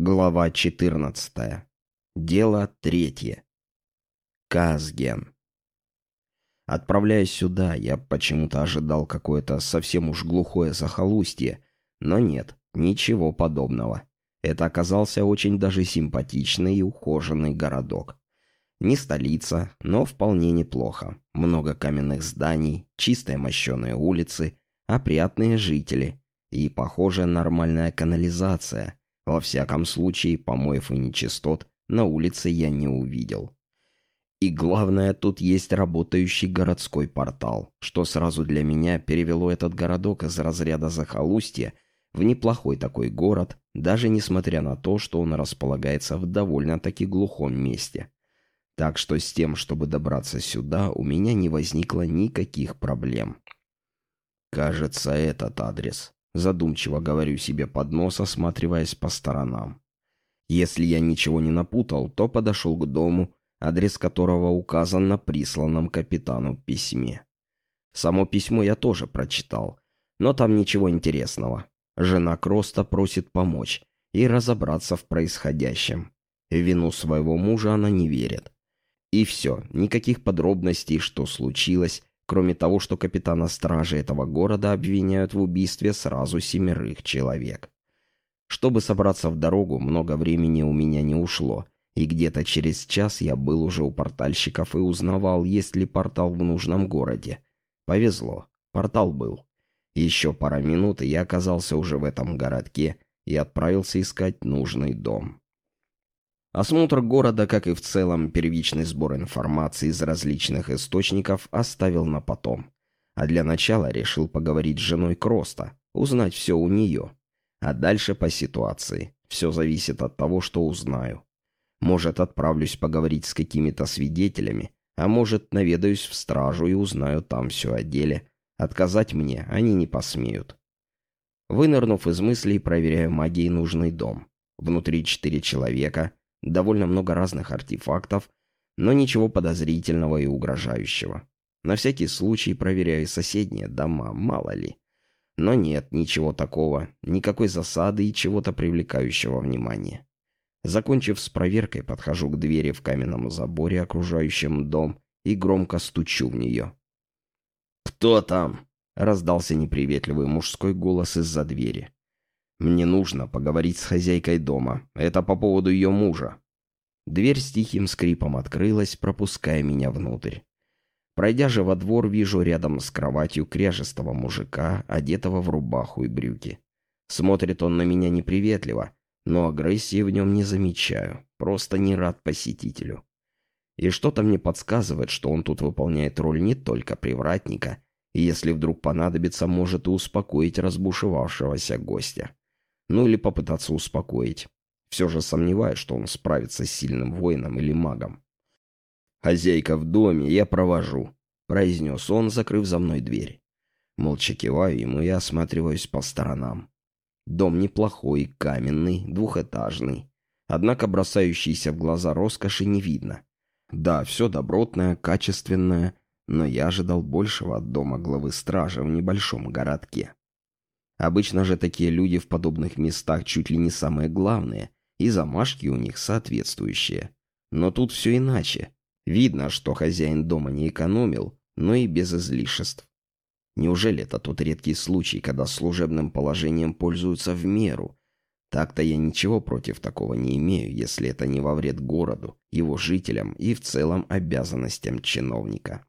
Глава 14. Дело третье. Казген. Отправляясь сюда, я почему-то ожидал какое-то совсем уж глухое захолустье, но нет, ничего подобного. Это оказался очень даже симпатичный и ухоженный городок. Не столица, но вполне неплохо. Много каменных зданий, чистые мощеные улицы, опрятные жители и, похоже, нормальная канализация – во всяком случае, помоев и нечистот на улице я не увидел. И главное, тут есть работающий городской портал, что сразу для меня перевело этот городок из разряда захолустья в неплохой такой город, даже несмотря на то, что он располагается в довольно-таки глухом месте. Так что с тем, чтобы добраться сюда, у меня не возникло никаких проблем. Кажется, этот адрес. Задумчиво говорю себе под нос, осматриваясь по сторонам. Если я ничего не напутал, то подошел к дому, адрес которого указан на присланном капитану письме. Само письмо я тоже прочитал, но там ничего интересного. Жена Кроста просит помочь и разобраться в происходящем. Вину своего мужа она не верит. И все, никаких подробностей, что случилось, Кроме того, что капитана стражи этого города обвиняют в убийстве сразу семерых человек. Чтобы собраться в дорогу, много времени у меня не ушло, и где-то через час я был уже у портальщиков и узнавал, есть ли портал в нужном городе. Повезло, портал был. Еще пара минут, и я оказался уже в этом городке и отправился искать нужный дом. Осмотр города, как и в целом первичный сбор информации из различных источников, оставил на потом. А для начала решил поговорить с женой Кроста, узнать все у нее. А дальше по ситуации. Все зависит от того, что узнаю. Может, отправлюсь поговорить с какими-то свидетелями, а может, наведаюсь в стражу и узнаю там все о деле. Отказать мне они не посмеют. Вынырнув из мыслей, проверяю магией нужный дом. Внутри четыре человека, довольно много разных артефактов, но ничего подозрительного и угрожающего. На всякий случай проверяю соседние дома, мало ли. Но нет ничего такого, никакой засады и чего-то привлекающего внимания. Закончив с проверкой, подхожу к двери в каменном заборе, окружающем дом, и громко стучу в нее. «Кто там?» — раздался неприветливый мужской голос из-за двери. Мне нужно поговорить с хозяйкой дома. Это по поводу ее мужа. Дверь с тихим скрипом открылась, пропуская меня внутрь. Пройдя же во двор, вижу рядом с кроватью кряжестого мужика, одетого в рубаху и брюки. Смотрит он на меня неприветливо, но агрессии в нем не замечаю, просто не рад посетителю. И что-то мне подсказывает, что он тут выполняет роль не только привратника, и если вдруг понадобится, может и успокоить разбушевавшегося гостя. Ну или попытаться успокоить. Все же сомневаюсь, что он справится с сильным воином или магом. «Хозяйка в доме, я провожу», — произнес он, закрыв за мной дверь. Молча киваю ему и осматриваюсь по сторонам. Дом неплохой, каменный, двухэтажный. Однако бросающейся в глаза роскоши не видно. Да, все добротное, качественное, но я ожидал большего от дома главы стражи в небольшом городке. Обычно же такие люди в подобных местах чуть ли не самые главные, и замашки у них соответствующие. Но тут все иначе. Видно, что хозяин дома не экономил, но и без излишеств. Неужели это тот редкий случай, когда служебным положением пользуются в меру? Так-то я ничего против такого не имею, если это не во вред городу, его жителям и в целом обязанностям чиновника.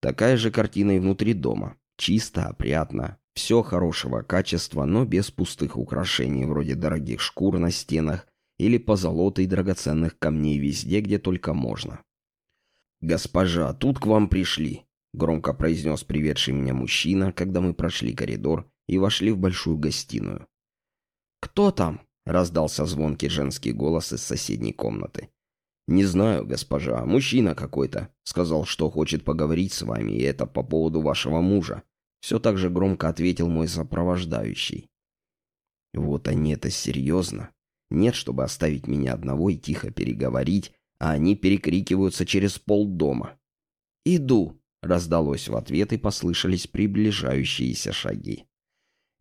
Такая же картина и внутри дома. Чисто, опрятно, все хорошего качества, но без пустых украшений, вроде дорогих шкур на стенах или позолоты и драгоценных камней везде, где только можно. «Госпожа, тут к вам пришли», — громко произнес приведший меня мужчина, когда мы прошли коридор и вошли в большую гостиную. «Кто там?» — раздался звонкий женский голос из соседней комнаты. «Не знаю, госпожа, мужчина какой-то. Сказал, что хочет поговорить с вами, и это по поводу вашего мужа. Все так же громко ответил мой сопровождающий. Вот они это серьезно. Нет, чтобы оставить меня одного и тихо переговорить, а они перекрикиваются через полдома. «Иду!» — раздалось в ответ и послышались приближающиеся шаги.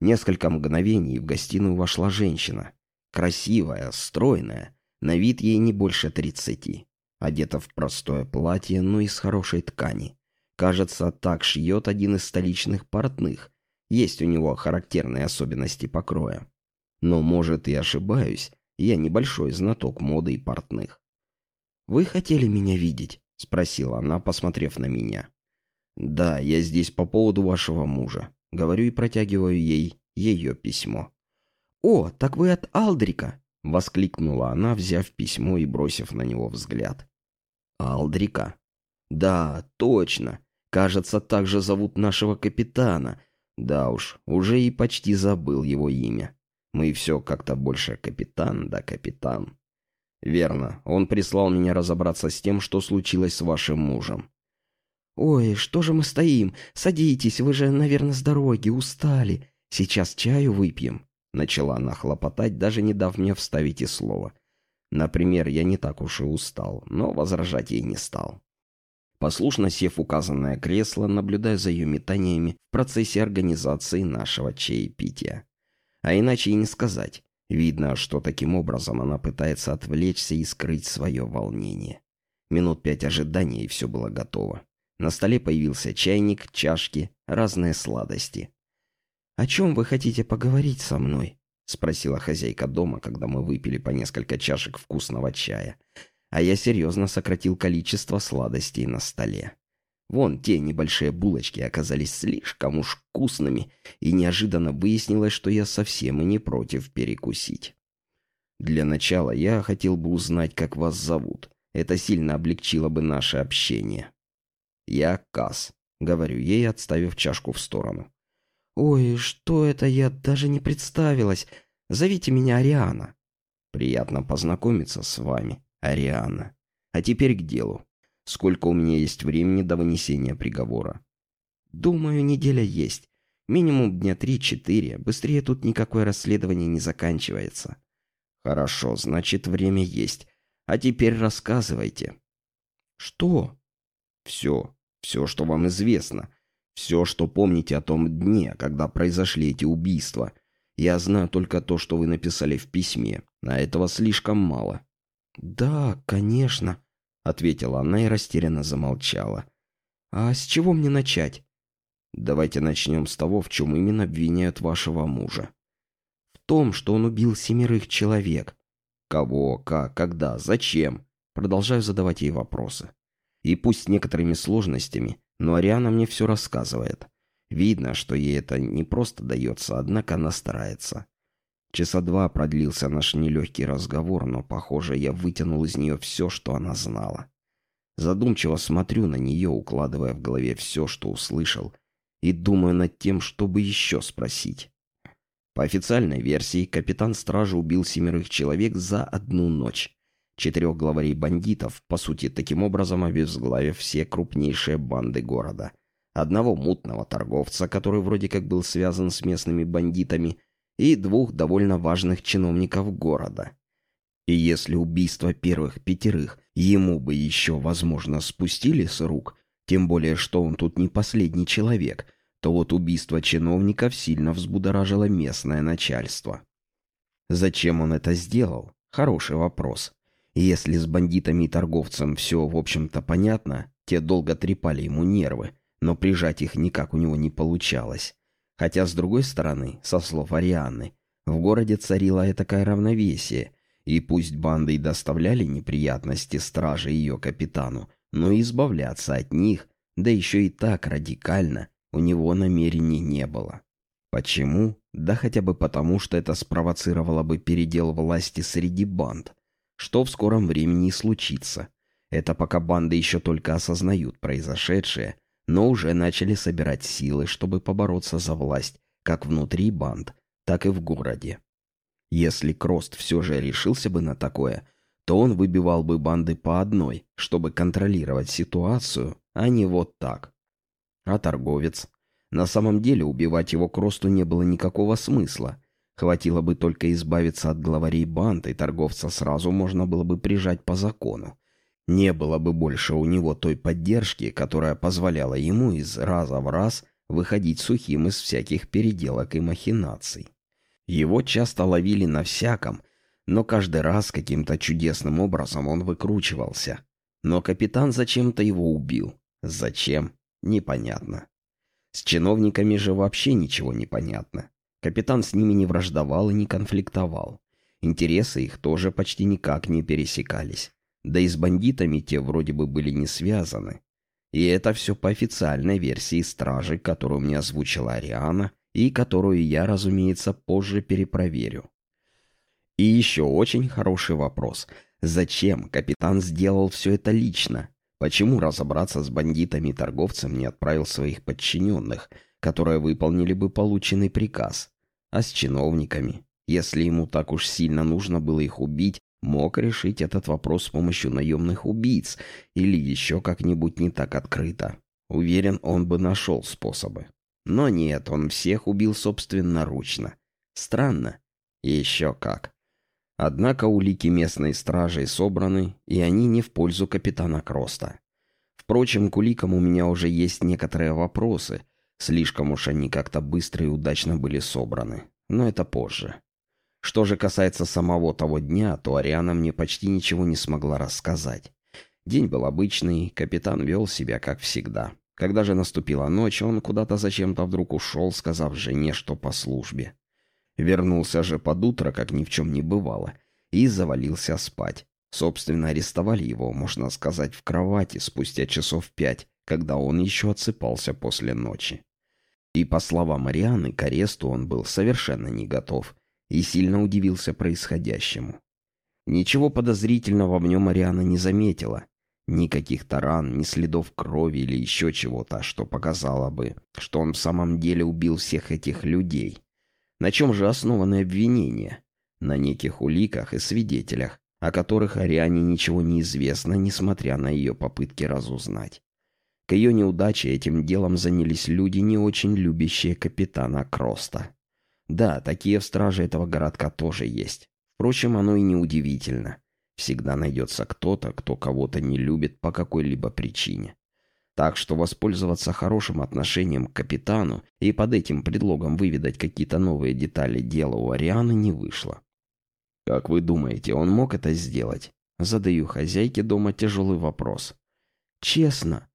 Несколько мгновений в гостиную вошла женщина. Красивая, стройная, на вид ей не больше тридцати. Одета в простое платье, но из хорошей ткани. Кажется, так шьет один из столичных портных. Есть у него характерные особенности покроя. Но, может, и ошибаюсь, я небольшой знаток моды и портных. «Вы хотели меня видеть?» — спросила она, посмотрев на меня. «Да, я здесь по поводу вашего мужа». Говорю и протягиваю ей ее письмо. «О, так вы от Алдрика!» — воскликнула она, взяв письмо и бросив на него взгляд. «Алдрика?» «Да, точно. Кажется, так же зовут нашего капитана. Да уж, уже и почти забыл его имя. Мы все как-то больше капитан да капитан». «Верно. Он прислал меня разобраться с тем, что случилось с вашим мужем». «Ой, что же мы стоим? Садитесь, вы же, наверное, с дороги, устали. Сейчас чаю выпьем». Начала она хлопотать, даже не дав мне вставить и слова. Например, я не так уж и устал, но возражать ей не стал. Послушно сев указанное кресло, наблюдая за ее метаниями в процессе организации нашего чаепития. А иначе и не сказать. Видно, что таким образом она пытается отвлечься и скрыть свое волнение. Минут пять ожидания, и все было готово. На столе появился чайник, чашки, разные сладости. «О чем вы хотите поговорить со мной?» — спросила хозяйка дома, когда мы выпили по несколько чашек вкусного чая. А я серьезно сократил количество сладостей на столе. Вон те небольшие булочки оказались слишком уж вкусными, и неожиданно выяснилось, что я совсем и не против перекусить. Для начала я хотел бы узнать, как вас зовут. Это сильно облегчило бы наше общение. «Я Кас», — говорю ей, отставив чашку в сторону. «Ой, что это, я даже не представилась. Зовите меня Ариана». «Приятно познакомиться с вами, Ариана. А теперь к делу. Сколько у меня есть времени до вынесения приговора?» «Думаю, неделя есть. Минимум дня три-четыре. Быстрее тут никакое расследование не заканчивается». «Хорошо, значит, время есть. А теперь рассказывайте». «Что?» «Все. Все, что вам известно. Все, что помните о том дне, когда произошли эти убийства. Я знаю только то, что вы написали в письме, а этого слишком мало». «Да, конечно», — ответила она и растерянно замолчала. «А с чего мне начать?» «Давайте начнем с того, в чем именно обвиняют вашего мужа». «В том, что он убил семерых человек». «Кого, как, когда, зачем?» Продолжаю задавать ей вопросы. И пусть с некоторыми сложностями, но Ариана мне все рассказывает. Видно, что ей это не просто дается, однако она старается. Часа два продлился наш нелегкий разговор, но, похоже, я вытянул из нее все, что она знала. Задумчиво смотрю на нее, укладывая в голове все, что услышал, и думаю над тем, чтобы еще спросить. По официальной версии, капитан стражи убил семерых человек за одну ночь четырех главарей бандитов, по сути, таким образом обезглавив все крупнейшие банды города. Одного мутного торговца, который вроде как был связан с местными бандитами, и двух довольно важных чиновников города. И если убийство первых пятерых ему бы еще, возможно, спустили с рук, тем более, что он тут не последний человек, то вот убийство чиновников сильно взбудоражило местное начальство. Зачем он это сделал? Хороший вопрос. Если с бандитами и торговцем все, в общем-то, понятно, те долго трепали ему нервы, но прижать их никак у него не получалось. Хотя, с другой стороны, со слов Арианны, в городе царило такое равновесие, и пусть банды и доставляли неприятности страже и ее капитану, но избавляться от них, да еще и так радикально, у него намерений не было. Почему? Да хотя бы потому, что это спровоцировало бы передел власти среди банд – что в скором времени и случится. Это пока банды еще только осознают произошедшее, но уже начали собирать силы, чтобы побороться за власть, как внутри банд, так и в городе. Если Крост все же решился бы на такое, то он выбивал бы банды по одной, чтобы контролировать ситуацию, а не вот так. А торговец? На самом деле убивать его Кросту не было никакого смысла. Хватило бы только избавиться от главарей банд, и торговца сразу можно было бы прижать по закону. Не было бы больше у него той поддержки, которая позволяла ему из раза в раз выходить сухим из всяких переделок и махинаций. Его часто ловили на всяком, Но каждый раз каким-то чудесным образом он выкручивался. Но капитан зачем-то его убил. Зачем? Непонятно. С чиновниками же вообще ничего не понятно. Капитан с ними не враждовал и не конфликтовал. Интересы их тоже почти никак не пересекались. Да и с бандитами те вроде бы были не связаны. И это все по официальной версии стражи, которую мне озвучила Ариана, и которую я, разумеется, позже перепроверю. И еще очень хороший вопрос. Зачем капитан сделал все это лично? Почему разобраться с бандитами и торговцем не отправил своих подчиненных, которые выполнили бы полученный приказ? А с чиновниками? Если ему так уж сильно нужно было их убить, мог решить этот вопрос с помощью наемных убийц или еще как-нибудь не так открыто. Уверен, он бы нашел способы. Но нет, он всех убил собственноручно. Странно. Еще как. Однако улики местной стражей собраны, и они не в пользу капитана Кроста. Впрочем, к уликам у меня уже есть некоторые вопросы. Слишком уж они как-то быстро и удачно были собраны. Но это позже. Что же касается самого того дня, то Ариана мне почти ничего не смогла рассказать. День был обычный, капитан вел себя как всегда. Когда же наступила ночь, он куда-то зачем-то вдруг ушел, сказав жене, что по службе. Вернулся же под утро, как ни в чем не бывало, и завалился спать. Собственно, арестовали его, можно сказать, в кровати спустя часов пять, когда он еще отсыпался после ночи. И по словам Марианы, к аресту он был совершенно не готов – и сильно удивился происходящему. Ничего подозрительного в нем Ариана не заметила. Никаких таран, ни следов крови или еще чего-то, что показало бы, что он в самом деле убил всех этих людей. На чем же основаны обвинения? На неких уликах и свидетелях, о которых Ариане ничего не известно, несмотря на ее попытки разузнать. К ее неудаче этим делом занялись люди, не очень любящие капитана Кроста. Да, такие в страже этого городка тоже есть. Впрочем, оно и не удивительно. Всегда найдется кто-то, кто кого-то не любит по какой-либо причине. Так что воспользоваться хорошим отношением к капитану и под этим предлогом выведать какие-то новые детали дела у Арианы не вышло. «Как вы думаете, он мог это сделать?» Задаю хозяйке дома тяжелый вопрос. «Честно,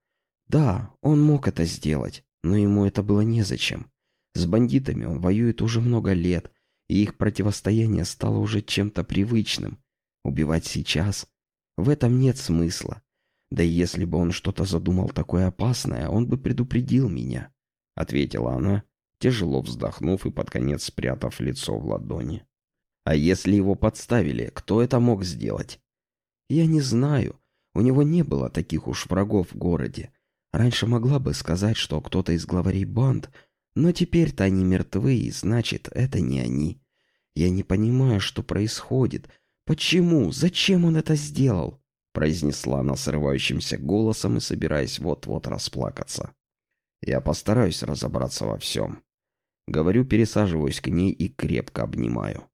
да, он мог это сделать, но ему это было незачем. С бандитами он воюет уже много лет, и их противостояние стало уже чем-то привычным. Убивать сейчас? В этом нет смысла. Да и если бы он что-то задумал такое опасное, он бы предупредил меня, — ответила она, тяжело вздохнув и под конец спрятав лицо в ладони. А если его подставили, кто это мог сделать? Я не знаю. У него не было таких уж врагов в городе. Раньше могла бы сказать, что кто-то из главарей банд но теперь-то они мертвы, и значит, это не они. Я не понимаю, что происходит. Почему? Зачем он это сделал? Произнесла она срывающимся голосом и собираясь вот-вот расплакаться. Я постараюсь разобраться во всем. Говорю, пересаживаюсь к ней и крепко обнимаю.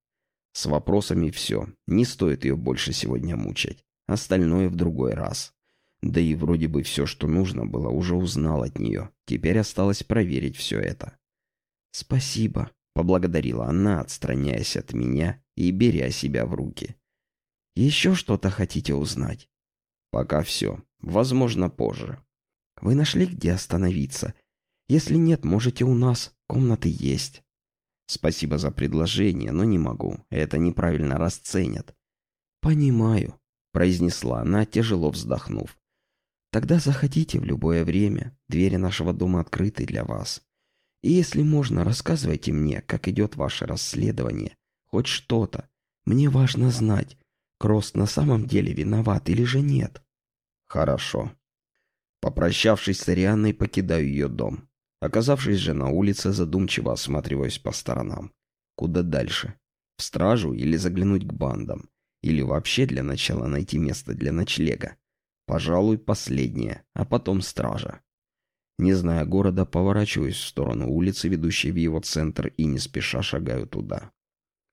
С вопросами все. Не стоит ее больше сегодня мучать. Остальное в другой раз. Да и вроде бы все, что нужно было, уже узнал от нее. Теперь осталось проверить все это. «Спасибо», — поблагодарила она, отстраняясь от меня и беря себя в руки. «Еще что-то хотите узнать?» «Пока все. Возможно, позже». «Вы нашли, где остановиться? Если нет, можете у нас. Комнаты есть». «Спасибо за предложение, но не могу. Это неправильно расценят». «Понимаю», — произнесла она, тяжело вздохнув. Тогда заходите в любое время. Двери нашего дома открыты для вас. И если можно, рассказывайте мне, как идет ваше расследование. Хоть что-то. Мне важно знать, Кросс на самом деле виноват или же нет. Хорошо. Попрощавшись с Арианной, покидаю ее дом. Оказавшись же на улице, задумчиво осматриваюсь по сторонам. Куда дальше? В стражу или заглянуть к бандам? Или вообще для начала найти место для ночлега? Пожалуй, последнее, а потом стража. Не зная города, поворачиваюсь в сторону улицы, ведущей в его центр, и не спеша шагаю туда.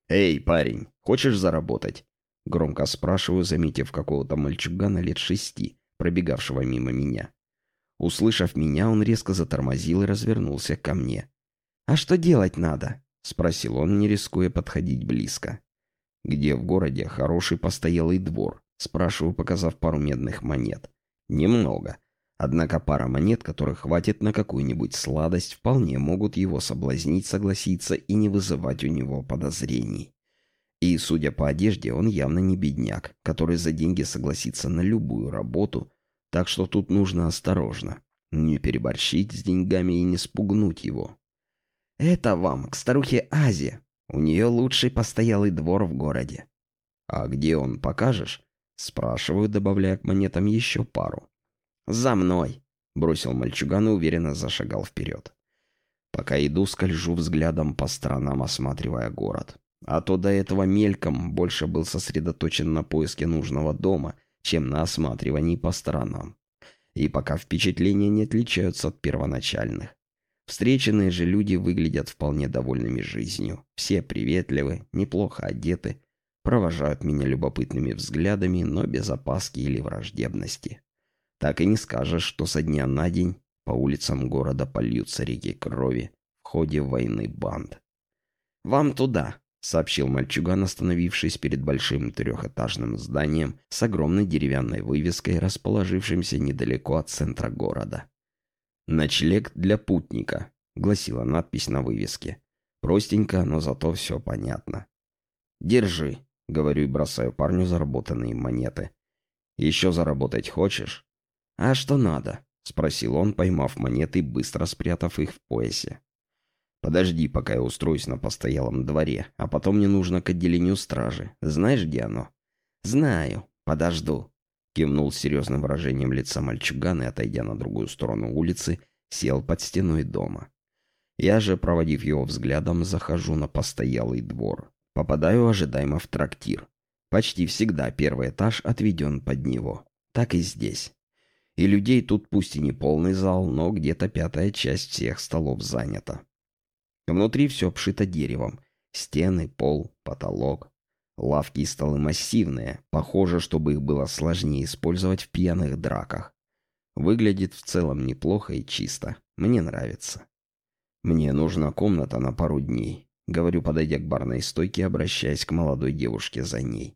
«Эй, парень, хочешь заработать?» Громко спрашиваю, заметив какого-то мальчугана лет шести, пробегавшего мимо меня. Услышав меня, он резко затормозил и развернулся ко мне. «А что делать надо?» — спросил он, не рискуя подходить близко. Где в городе хороший постоялый двор? Спрашиваю, показав пару медных монет. Немного. Однако пара монет, которых хватит на какую-нибудь сладость, вполне могут его соблазнить, согласиться и не вызывать у него подозрений. И, судя по одежде, он явно не бедняк, который за деньги согласится на любую работу, так что тут нужно осторожно. Не переборщить с деньгами и не спугнуть его. «Это вам, к старухе Азе. У нее лучший постоялый двор в городе». «А где он, покажешь?» Спрашиваю, добавляя к монетам еще пару. «За мной!» — бросил мальчуган и уверенно зашагал вперед. Пока иду, скольжу взглядом по сторонам, осматривая город. А то до этого мельком больше был сосредоточен на поиске нужного дома, чем на осматривании по сторонам. И пока впечатления не отличаются от первоначальных. Встреченные же люди выглядят вполне довольными жизнью. Все приветливы, неплохо одеты, провожают меня любопытными взглядами, но без опаски или враждебности. Так и не скажешь, что со дня на день по улицам города польются реки крови в ходе войны банд. «Вам туда», — сообщил мальчуган, остановившись перед большим трехэтажным зданием с огромной деревянной вывеской, расположившимся недалеко от центра города. «Ночлег для путника», — гласила надпись на вывеске. Простенько, но зато все понятно. «Держи», — говорю и бросаю парню заработанные монеты. «Еще заработать хочешь?» «А что надо?» — спросил он, поймав монеты и быстро спрятав их в поясе. «Подожди, пока я устроюсь на постоялом дворе, а потом мне нужно к отделению стражи. Знаешь, где оно?» «Знаю. Подожду», — кивнул с серьезным выражением лица мальчуган и, отойдя на другую сторону улицы, сел под стеной дома. Я же, проводив его взглядом, захожу на постоялый двор. Попадаю ожидаемо в трактир. Почти всегда первый этаж отведен под него. Так и здесь. И людей тут пусть и не полный зал, но где-то пятая часть всех столов занята. Внутри все обшито деревом. Стены, пол, потолок. Лавки и столы массивные. Похоже, чтобы их было сложнее использовать в пьяных драках. Выглядит в целом неплохо и чисто. Мне нравится. Мне нужна комната на пару дней. Говорю, подойдя к барной стойке, обращаясь к молодой девушке за ней.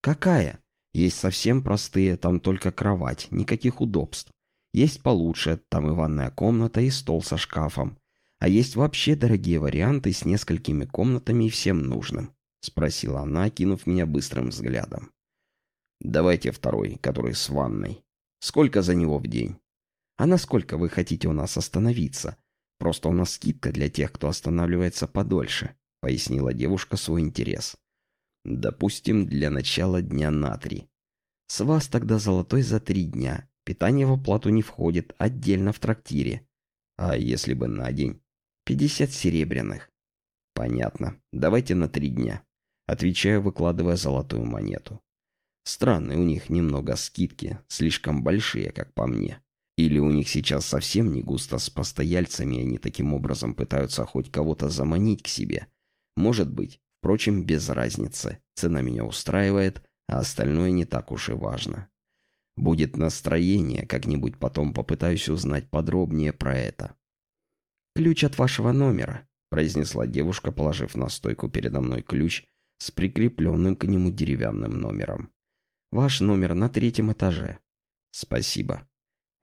«Какая?» «Есть совсем простые, там только кровать, никаких удобств. Есть получше, там и ванная комната, и стол со шкафом. А есть вообще дорогие варианты с несколькими комнатами и всем нужным», — спросила она, кинув меня быстрым взглядом. «Давайте второй, который с ванной. Сколько за него в день?» «А насколько вы хотите у нас остановиться?» Просто у нас скидка для тех, кто останавливается подольше», — пояснила девушка свой интерес. «Допустим, для начала дня на три. С вас тогда золотой за три дня. Питание в оплату не входит, отдельно в трактире. А если бы на день? Пятьдесят серебряных». «Понятно. Давайте на три дня», — отвечаю, выкладывая золотую монету. Странные у них немного скидки, слишком большие, как по мне. Или у них сейчас совсем не густо с постояльцами, и они таким образом пытаются хоть кого-то заманить к себе. Может быть. Впрочем, без разницы. Цена меня устраивает, а остальное не так уж и важно. Будет настроение, как-нибудь потом попытаюсь узнать подробнее про это. «Ключ от вашего номера», — произнесла девушка, положив на стойку передо мной ключ с прикрепленным к нему деревянным номером. «Ваш номер на третьем этаже». «Спасибо»,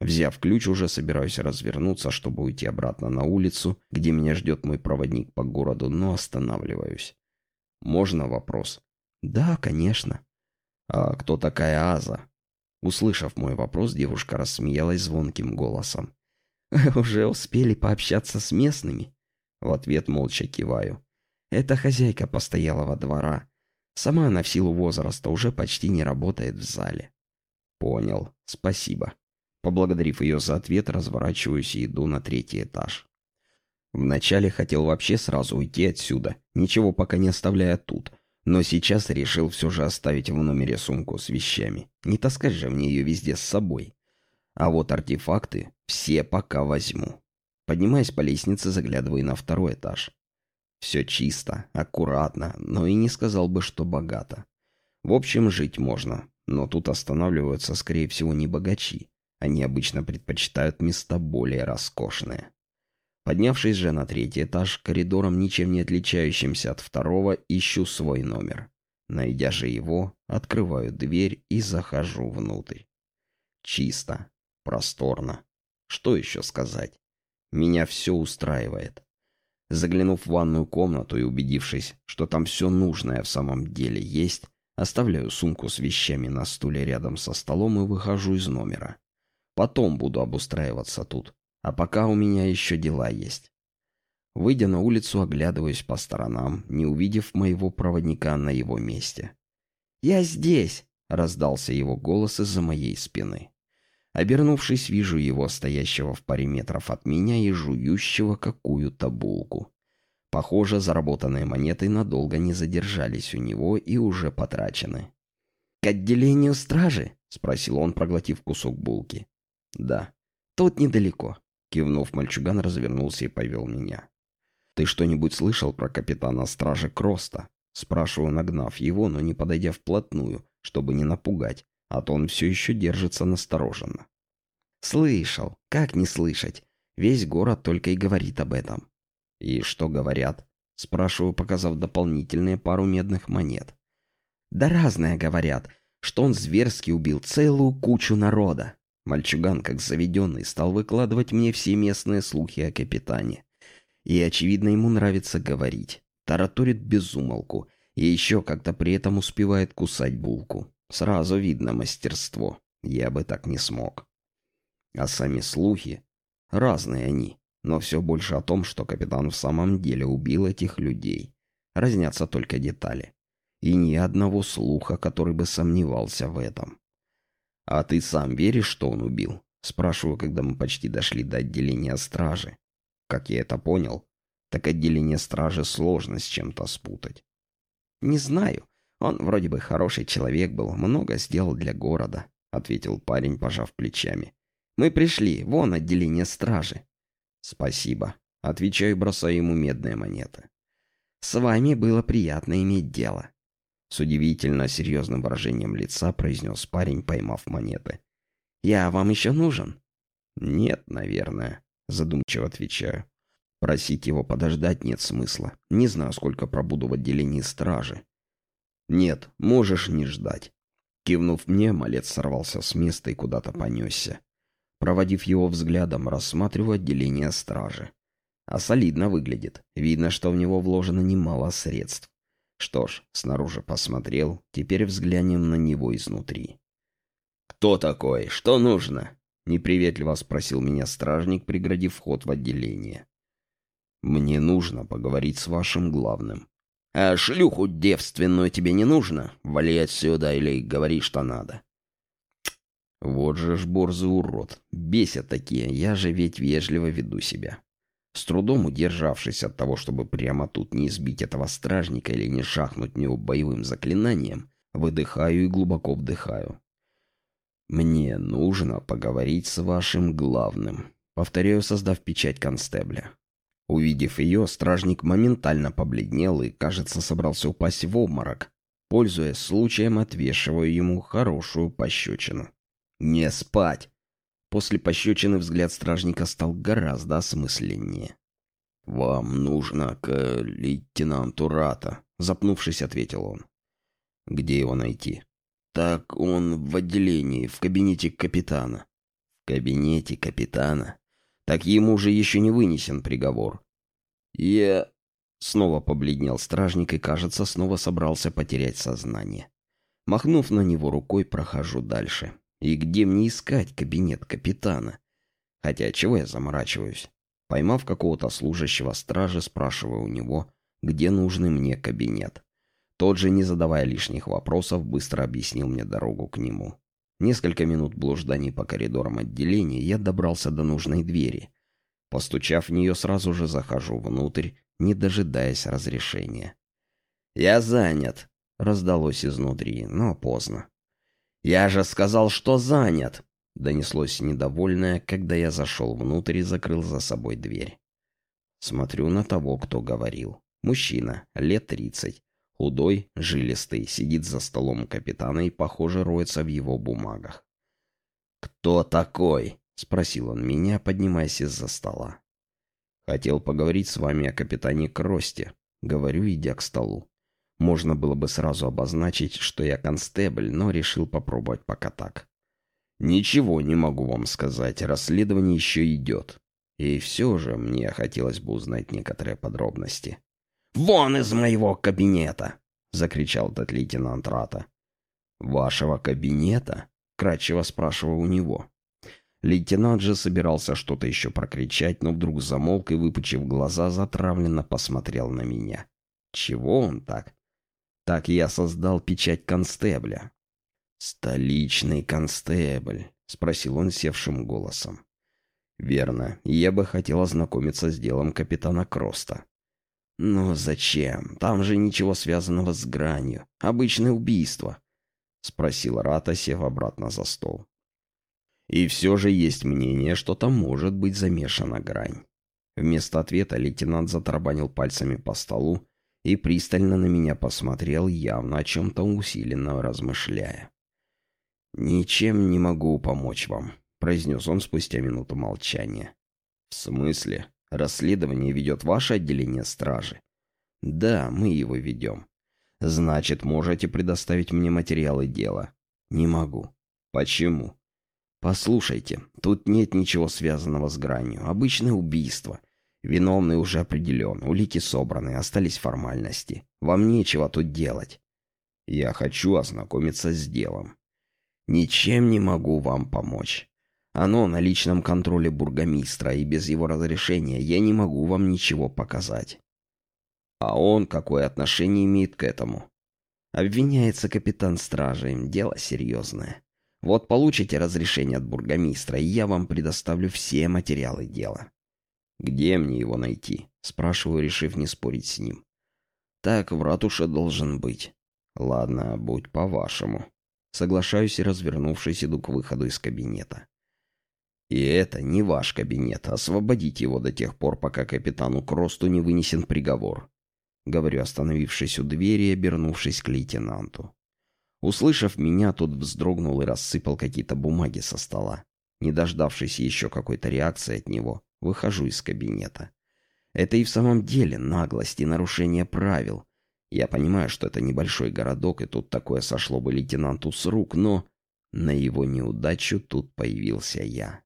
Взяв ключ, уже собираюсь развернуться, чтобы уйти обратно на улицу, где меня ждет мой проводник по городу, но останавливаюсь. Можно вопрос? Да, конечно. А кто такая Аза? Услышав мой вопрос, девушка рассмеялась звонким голосом. «Уже успели пообщаться с местными?» В ответ молча киваю. «Это хозяйка постоялого двора. Сама она в силу возраста уже почти не работает в зале». «Понял. Спасибо». Поблагодарив ее за ответ, разворачиваюсь и иду на третий этаж. Вначале хотел вообще сразу уйти отсюда, ничего пока не оставляя тут. Но сейчас решил все же оставить в номере сумку с вещами. Не таскать же мне ее везде с собой. А вот артефакты все пока возьму. Поднимаясь по лестнице, заглядываю на второй этаж. Все чисто, аккуратно, но и не сказал бы, что богато. В общем, жить можно, но тут останавливаются, скорее всего, не богачи. Они обычно предпочитают места более роскошные. Поднявшись же на третий этаж, коридором, ничем не отличающимся от второго, ищу свой номер. Найдя же его, открываю дверь и захожу внутрь. Чисто, просторно. Что еще сказать? Меня все устраивает. Заглянув в ванную комнату и убедившись, что там все нужное в самом деле есть, оставляю сумку с вещами на стуле рядом со столом и выхожу из номера. Потом буду обустраиваться тут, а пока у меня еще дела есть. Выйдя на улицу, оглядываюсь по сторонам, не увидев моего проводника на его месте. «Я здесь!» — раздался его голос из-за моей спины. Обернувшись, вижу его, стоящего в паре метров от меня и жующего какую-то булку. Похоже, заработанные монеты надолго не задержались у него и уже потрачены. «К отделению стражи?» — спросил он, проглотив кусок булки. «Да». «Тут недалеко». Кивнув, мальчуган развернулся и повел меня. «Ты что-нибудь слышал про капитана стражи Кроста?» Спрашиваю, нагнав его, но не подойдя вплотную, чтобы не напугать, а то он все еще держится настороженно. «Слышал. Как не слышать? Весь город только и говорит об этом». «И что говорят?» Спрашиваю, показав дополнительные пару медных монет. «Да разное говорят, что он зверски убил целую кучу народа». Мальчуган, как заведенный, стал выкладывать мне все местные слухи о капитане. И, очевидно, ему нравится говорить. Тараторит без умолку. И еще как-то при этом успевает кусать булку. Сразу видно мастерство. Я бы так не смог. А сами слухи... Разные они. Но все больше о том, что капитан в самом деле убил этих людей. Разнятся только детали. И ни одного слуха, который бы сомневался в этом. «А ты сам веришь, что он убил?» Спрашиваю, когда мы почти дошли до отделения стражи. Как я это понял, так отделение стражи сложно с чем-то спутать. «Не знаю. Он вроде бы хороший человек был, много сделал для города», — ответил парень, пожав плечами. «Мы пришли, вон отделение стражи». «Спасибо», — отвечаю, бросая ему медные монеты. «С вами было приятно иметь дело», — с удивительно серьезным выражением лица произнес парень, поймав монеты. «Я вам еще нужен?» «Нет, наверное», Задумчиво отвечаю. Просить его подождать нет смысла. Не знаю, сколько пробуду в отделении стражи. Нет, можешь не ждать. Кивнув мне, малец сорвался с места и куда-то понесся. Проводив его взглядом, рассматриваю отделение стражи. А солидно выглядит. Видно, что в него вложено немало средств. Что ж, снаружи посмотрел, теперь взглянем на него изнутри. «Кто такой? Что нужно?» Неприветливо спросил меня стражник, преградив вход в отделение. «Мне нужно поговорить с вашим главным». «А шлюху девственную тебе не нужно? Вали отсюда или говори, что надо». Вот же ж борзый урод. Бесят такие, я же ведь вежливо веду себя. С трудом удержавшись от того, чтобы прямо тут не избить этого стражника или не шахнуть него боевым заклинанием, выдыхаю и глубоко вдыхаю. «Мне нужно поговорить с вашим главным», — повторяю, создав печать констебля. Увидев ее, стражник моментально побледнел и, кажется, собрался упасть в обморок. Пользуясь случаем, отвешиваю ему хорошую пощечину. «Не спать!» После пощечины взгляд стражника стал гораздо осмысленнее. «Вам нужно к лейтенанту Рата», — запнувшись, ответил он. «Где его найти?» Так он в отделении, в кабинете капитана. В кабинете капитана? Так ему же еще не вынесен приговор. Я... Снова побледнел стражник и, кажется, снова собрался потерять сознание. Махнув на него рукой, прохожу дальше. И где мне искать кабинет капитана? Хотя чего я заморачиваюсь? Поймав какого-то служащего стражи, спрашиваю у него, где нужный мне кабинет. Тот же, не задавая лишних вопросов, быстро объяснил мне дорогу к нему. Несколько минут блужданий по коридорам отделения я добрался до нужной двери. Постучав в нее, сразу же захожу внутрь, не дожидаясь разрешения. «Я занят», — раздалось изнутри, но поздно. «Я же сказал, что занят!» — донеслось недовольное, когда я зашел внутрь и закрыл за собой дверь. Смотрю на того, кто говорил. Мужчина, лет тридцать, Худой, жилистый, сидит за столом капитана и, похоже, роется в его бумагах. «Кто такой?» — спросил он меня, поднимаясь из-за стола. «Хотел поговорить с вами о капитане Кросте», — говорю, идя к столу. Можно было бы сразу обозначить, что я констебль, но решил попробовать пока так. Ничего не могу вам сказать, расследование еще идет. И все же мне хотелось бы узнать некоторые подробности. «Вон из моего кабинета!» — закричал этот лейтенант Рата. «Вашего кабинета?» — кратчево спрашивал у него. Лейтенант же собирался что-то еще прокричать, но вдруг замолк и, выпучив глаза, затравленно посмотрел на меня. «Чего он так?» «Так я создал печать констебля». «Столичный констебль», — спросил он севшим голосом. «Верно. Я бы хотел ознакомиться с делом капитана Кроста». «Но зачем? Там же ничего связанного с гранью. Обычное убийство», — спросил Рата, сев обратно за стол. «И все же есть мнение, что там может быть замешана грань». Вместо ответа лейтенант затарабанил пальцами по столу и пристально на меня посмотрел, явно о чем-то усиленно размышляя. «Ничем не могу помочь вам», — произнес он спустя минуту молчания. «В смысле? Расследование ведет ваше отделение стражи?» «Да, мы его ведем». «Значит, можете предоставить мне материалы дела?» «Не могу». «Почему?» «Послушайте, тут нет ничего связанного с гранью. Обычное убийство. Виновный уже определен, улики собраны, остались формальности. Вам нечего тут делать». «Я хочу ознакомиться с делом». Ничем не могу вам помочь. Оно на личном контроле бургомистра, и без его разрешения я не могу вам ничего показать. А он какое отношение имеет к этому? Обвиняется капитан стражи, дело серьезное. Вот получите разрешение от бургомистра, и я вам предоставлю все материалы дела. Где мне его найти? Спрашиваю, решив не спорить с ним. Так в ратуше должен быть. Ладно, будь по-вашему. Соглашаюсь и, развернувшись, иду к выходу из кабинета. И это не ваш кабинет. Освободите его до тех пор, пока капитану Кросту не вынесен приговор. Говорю, остановившись у двери и обернувшись к лейтенанту. Услышав меня, тот вздрогнул и рассыпал какие-то бумаги со стола. Не дождавшись еще какой-то реакции от него, выхожу из кабинета. Это и в самом деле наглость и нарушение правил, я понимаю, что это небольшой городок, и тут такое сошло бы лейтенанту с рук, но на его неудачу тут появился я.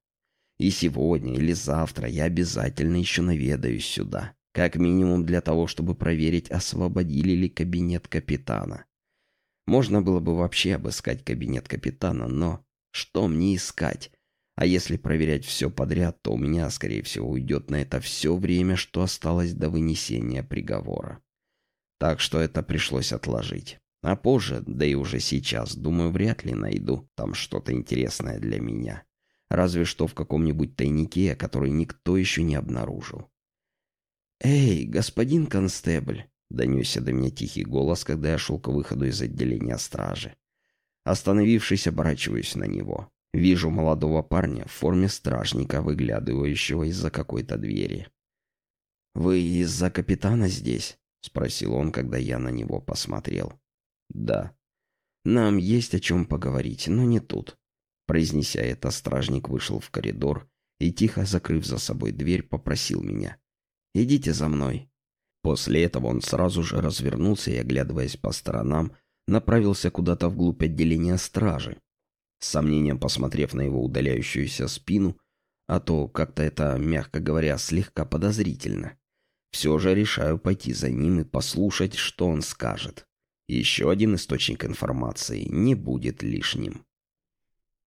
И сегодня или завтра я обязательно еще наведаюсь сюда. Как минимум для того, чтобы проверить, освободили ли кабинет капитана. Можно было бы вообще обыскать кабинет капитана, но что мне искать? А если проверять все подряд, то у меня, скорее всего, уйдет на это все время, что осталось до вынесения приговора. Так что это пришлось отложить. А позже, да и уже сейчас, думаю, вряд ли найду там что-то интересное для меня. Разве что в каком-нибудь тайнике, который никто еще не обнаружил. «Эй, господин констебль!» — донесся до меня тихий голос, когда я шел к выходу из отделения стражи. Остановившись, оборачиваюсь на него. Вижу молодого парня в форме стражника, выглядывающего из-за какой-то двери. «Вы из-за капитана здесь?» — спросил он, когда я на него посмотрел. «Да. Нам есть о чем поговорить, но не тут». Произнеся это, стражник вышел в коридор и, тихо закрыв за собой дверь, попросил меня. «Идите за мной». После этого он сразу же развернулся и, оглядываясь по сторонам, направился куда-то вглубь отделения стражи. С сомнением посмотрев на его удаляющуюся спину, а то как-то это, мягко говоря, слегка подозрительно. Все же решаю пойти за ним и послушать, что он скажет. Еще один источник информации не будет лишним.